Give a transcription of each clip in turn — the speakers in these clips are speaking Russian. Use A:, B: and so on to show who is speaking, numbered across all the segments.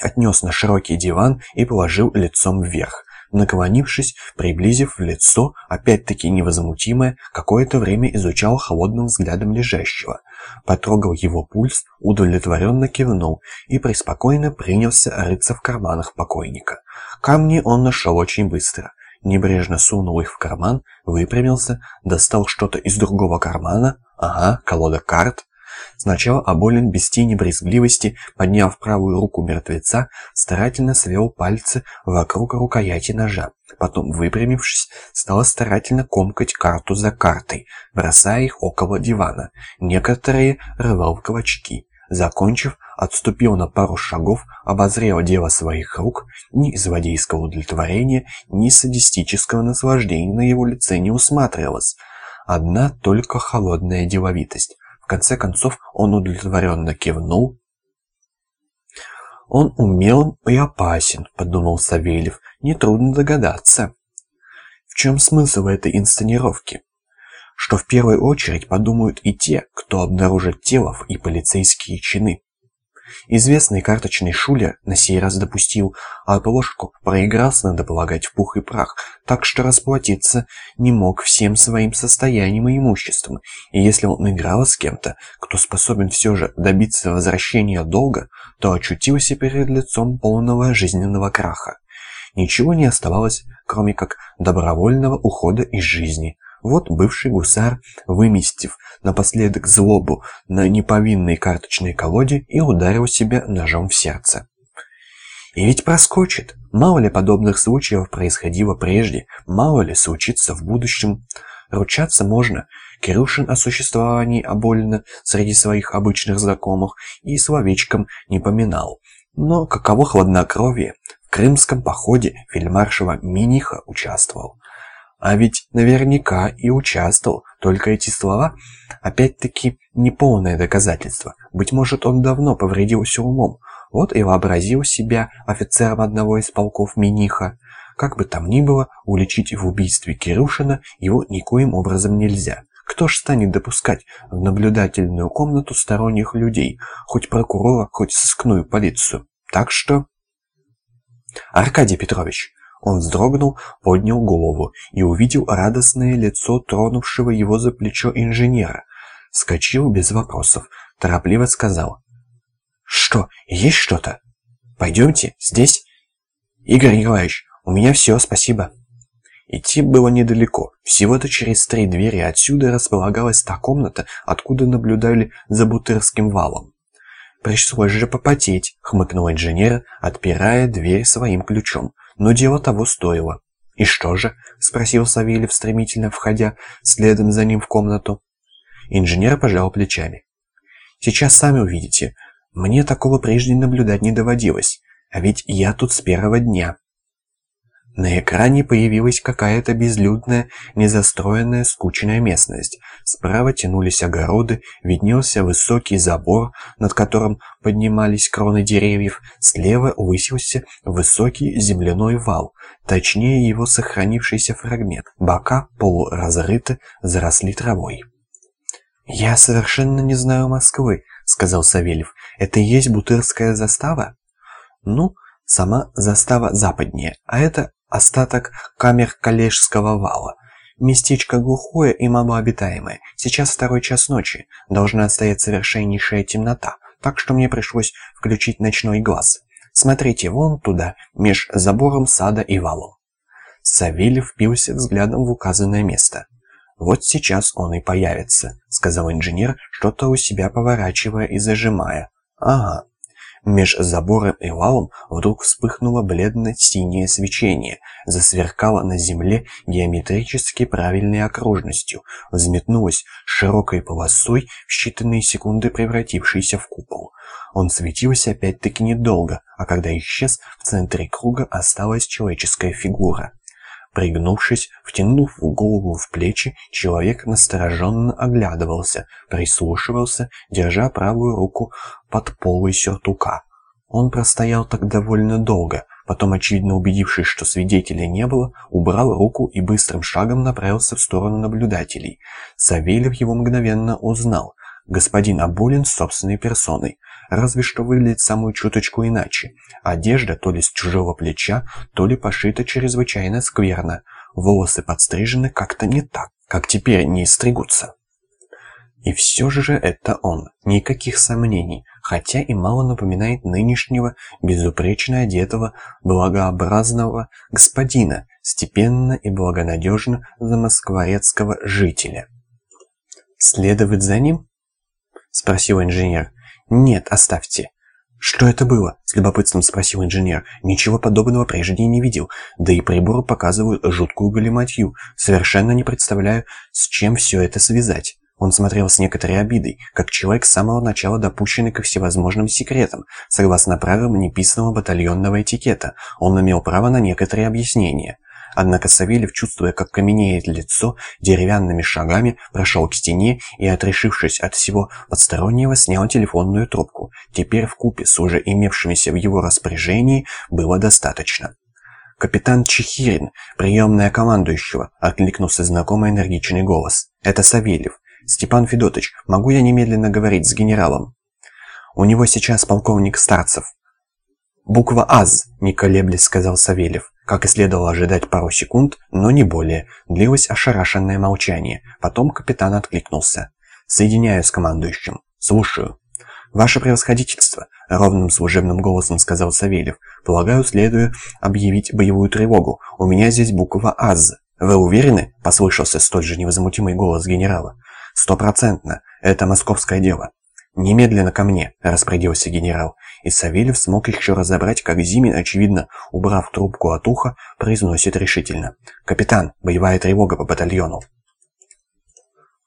A: отнес на широкий диван и положил лицом вверх. Наклонившись, приблизив лицо, опять-таки невозмутимое, какое-то время изучал холодным взглядом лежащего. Потрогал его пульс, удовлетворенно кивнул и преспокойно принялся рыться в карманах покойника. Камни он нашел очень быстро. Небрежно сунул их в карман, выпрямился, достал что-то из другого кармана. Ага, колода карт. Сначала Аболин без тени брезгливости, подняв правую руку мертвеца, старательно свел пальцы вокруг рукояти ножа. Потом, выпрямившись, стал старательно комкать карту за картой, бросая их около дивана. Некоторые рвал в клочки. Закончив, отступил на пару шагов, обозрел дело своих рук, ни злодейского удовлетворения, ни садистического наслаждения на его лице не усматривалось. Одна только холодная деловитость. В конце концов он удовлетворенно кивнул. «Он умен и опасен», — подумал Савельев. «Нетрудно догадаться». В чем смысл этой инсценировки? Что в первую очередь подумают и те, кто обнаружит тело и полицейские чины. Известный карточный шулер на сей раз допустил обложку, проигрался, надо полагать, в пух и прах, так что расплатиться не мог всем своим состоянием и имуществом, и если он играл с кем-то, кто способен все же добиться возвращения долга, то очутился перед лицом полного жизненного краха. Ничего не оставалось, кроме как добровольного ухода из жизни – вот бывший гусар, выместив напоследок злобу на неповинной карточной колоде и ударил себя ножом в сердце. И ведь проскочит. Мало ли подобных случаев происходило прежде, мало ли случится в будущем. Ручаться можно. Кирюшин о существовании Аболина среди своих обычных знакомых и словечком не поминал. Но каково хладнокровие? В крымском походе фельдмаршала Миниха участвовал. А ведь наверняка и участвовал, только эти слова опять-таки неполное доказательство. Быть может, он давно повредился умом, вот и вообразил себя офицером одного из полков Миниха. Как бы там ни было, уличить в убийстве Кирюшина его никоим образом нельзя. Кто ж станет допускать в наблюдательную комнату сторонних людей, хоть прокурора, хоть сыскную полицию? Так что... Аркадий Петрович, он вздрогнул, поднял голову и увидел радостное лицо тронувшего его за плечо инженера. Скочил без вопросов, торопливо сказал. «Что, есть что-то? Пойдемте, здесь?» «Игорь Николаевич, у меня все, спасибо». Идти было недалеко. Всего-то через три двери отсюда располагалась та комната, откуда наблюдали за Бутырским валом. «Пришлось же попотеть», — хмыкнул инженер, отпирая дверь своим ключом но дело того стоило. «И что же?» — спросил Савельев, стремительно входя следом за ним в комнату. Инженер пожал плечами. «Сейчас сами увидите. Мне такого прежде наблюдать не доводилось. А ведь я тут с первого дня. На экране появилась какая-то безлюдная, незастроенная, скучная местность. Справа тянулись огороды, виднелся высокий забор, над которым поднимались кроны деревьев. Слева высился высокий земляной вал, точнее его сохранившийся фрагмент. Бока полуразрыты, заросли травой. «Я совершенно не знаю Москвы», — сказал Савельев. «Это и есть Бутырская застава?» «Ну, сама застава западнее, а это Остаток камер Калежского вала. Местечко глухое и малообитаемое. Сейчас второй час ночи. Должна стоять совершеннейшая темнота, так что мне пришлось включить ночной глаз. Смотрите вон туда, меж забором сада и валом. Савельев впился взглядом в указанное место. «Вот сейчас он и появится», — сказал инженер, что-то у себя поворачивая и зажимая. «Ага, Меж забором и валом вдруг вспыхнуло бледно-синее свечение, засверкало на земле геометрически правильной окружностью, взметнулось широкой полосой, в считанные секунды превратившейся в купол. Он светился опять-таки недолго, а когда исчез, в центре круга осталась человеческая фигура. Пригнувшись, втянув голову в плечи, человек настороженно оглядывался, прислушивался, держа правую руку под полой сюртука. Он простоял так довольно долго, потом, очевидно убедившись, что свидетеля не было, убрал руку и быстрым шагом направился в сторону наблюдателей. Савельев его мгновенно узнал. Господин Абулин собственной персоной. Разве что выглядит самую чуточку иначе. Одежда то ли с чужого плеча, то ли пошита чрезвычайно скверно. Волосы подстрижены как-то не так, как теперь не стригутся. И все же это он, никаких сомнений, хотя и мало напоминает нынешнего, безупречно одетого, благообразного господина, степенно и благонадежно замоскворецкого жителя. «Следовать за ним?» — спросил инженер. «Нет, оставьте». «Что это было?» — с любопытством спросил инженер. «Ничего подобного прежде не видел. Да и приборы показывают жуткую галиматью. Совершенно не представляю, с чем все это связать». Он смотрел с некоторой обидой, как человек с самого начала допущенный ко всевозможным секретам. Согласно правилам неписанного батальонного этикета, он имел право на некоторые объяснения. Однако Савельев, чувствуя, как каменеет лицо, деревянными шагами прошел к стене и, отрешившись от всего подстороннего, снял телефонную трубку. Теперь в купе с уже имевшимися в его распоряжении было достаточно. «Капитан Чехирин, приемная командующего», — откликнулся знакомый энергичный голос. «Это Савельев. Степан Федотович, могу я немедленно говорить с генералом?» «У него сейчас полковник Старцев». «Буква АЗ», — не колеблясь сказал Савельев. Как и следовало ожидать пару секунд, но не более, длилось ошарашенное молчание. Потом капитан откликнулся. «Соединяю с командующим. Слушаю». «Ваше превосходительство», — ровным служебным голосом сказал Савельев. «Полагаю, следую объявить боевую тревогу. У меня здесь буква АЗ». «Вы уверены?» — послышался столь же невозмутимый голос генерала. «Стопроцентно. Это московское дело. «Немедленно ко мне», — распорядился генерал. И Савельев смог еще разобрать, как Зимин, очевидно, убрав трубку от уха, произносит решительно. «Капитан, боевая тревога по батальону».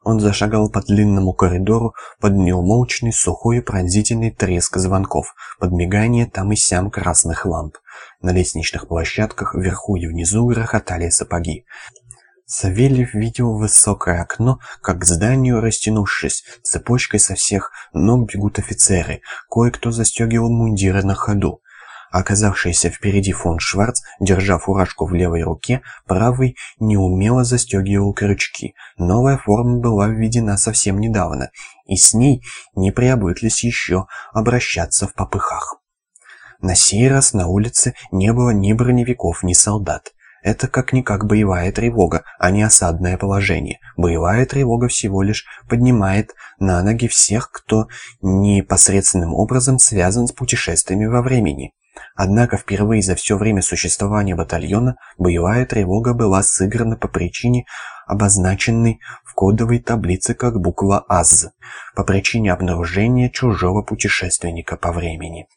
A: Он зашагал по длинному коридору под неумолчный, сухой и пронзительный треск звонков, под мигание там и сям красных ламп. На лестничных площадках вверху и внизу грохотали сапоги. Савельев видел высокое окно, как к зданию, растянувшись, цепочкой со всех ног бегут офицеры, кое-кто застегивал мундиры на ходу. Оказавшийся впереди фон Шварц, держа фуражку в левой руке, правый неумело застегивал крючки. Новая форма была введена совсем недавно, и с ней не приобытлись еще обращаться в попыхах. На сей раз на улице не было ни броневиков, ни солдат. Это как-никак боевая тревога, а не осадное положение. Боевая тревога всего лишь поднимает на ноги всех, кто непосредственным образом связан с путешествиями во времени. Однако впервые за все время существования батальона боевая тревога была сыграна по причине, обозначенной в кодовой таблице как буква АЗ, по причине обнаружения чужого путешественника по времени.